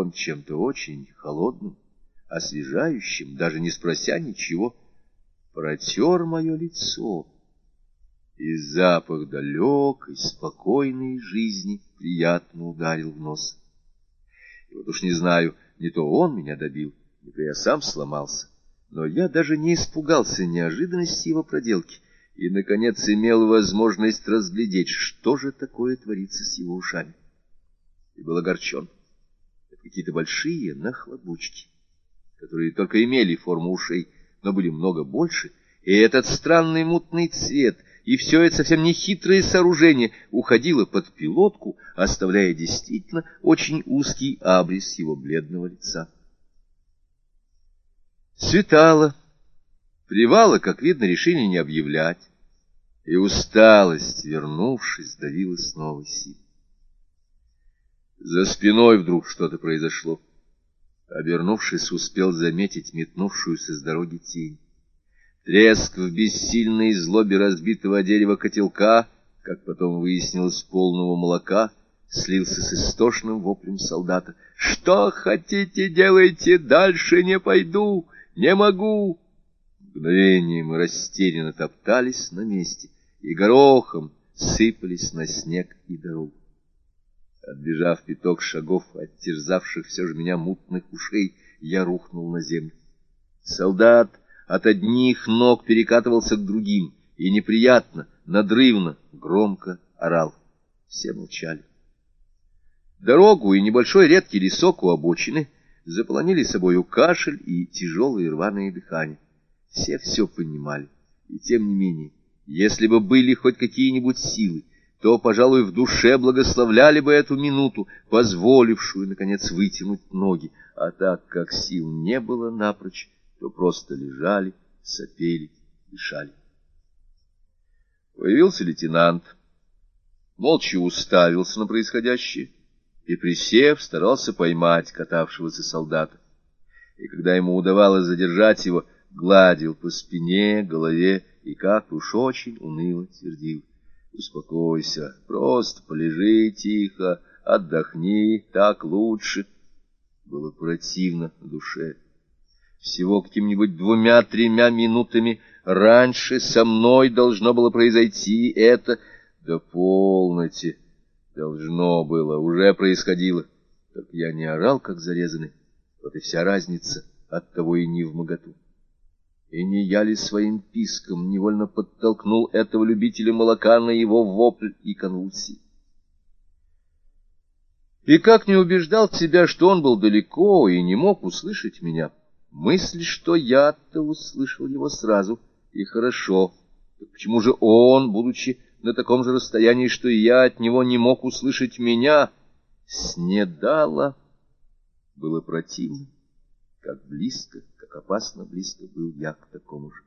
он чем-то очень холодным, освежающим, даже не спрося ничего, протер мое лицо, и запах далекой, спокойной жизни приятно ударил в нос. И вот уж не знаю, не то он меня добил, не то я сам сломался, но я даже не испугался неожиданности его проделки и, наконец, имел возможность разглядеть, что же такое творится с его ушами. И был огорчен. Какие-то большие нахлобучки, которые только имели форму ушей, но были много больше, и этот странный мутный цвет — и все это совсем не хитрое сооружение уходило под пилотку, оставляя действительно очень узкий абрис его бледного лица. Светало, привала, как видно, решили не объявлять, и усталость, вернувшись, давила с новой. За спиной вдруг что-то произошло. Обернувшись, успел заметить метнувшуюся с дороги тень. Треск в бессильной злобе разбитого дерева котелка, как потом выяснилось, полного молока, слился с истошным воплем солдата. «Что хотите, делайте, дальше не пойду, не могу!» Мгновение мы растерянно топтались на месте и горохом сыпались на снег и дорогу. Отбежав пяток шагов, оттерзавших все же меня мутных ушей, я рухнул на землю. Солдат от одних ног перекатывался к другим и неприятно, надрывно, громко орал. Все молчали. Дорогу и небольшой редкий лесок у обочины заполонили собою кашель и тяжелые рваные дыхания. Все все понимали, и тем не менее, если бы были хоть какие-нибудь силы, то, пожалуй, в душе благословляли бы эту минуту, позволившую, наконец, вытянуть ноги, а так как сил не было напрочь, то просто лежали, сопели, дышали. Появился лейтенант, молча уставился на происходящее и, присев, старался поймать катавшегося солдата. И когда ему удавалось задержать его, гладил по спине, голове и как-то уж очень уныло твердил. Успокойся, просто полежи тихо, отдохни, так лучше. Было противно на душе всего какими-нибудь двумя-тремя минутами раньше со мной должно было произойти это, до полноте должно было, уже происходило. Так я не орал, как зарезанный, вот и вся разница, от того и не в моготу. И не я ли своим писком невольно подтолкнул этого любителя молока на его вопль и конвульсии? И как не убеждал себя, что он был далеко и не мог услышать меня, — Мысль, что я-то услышал его сразу, и хорошо. Так почему же он, будучи на таком же расстоянии, что и я, от него не мог услышать меня, снедало? Было противно, как близко, как опасно близко был я к такому же.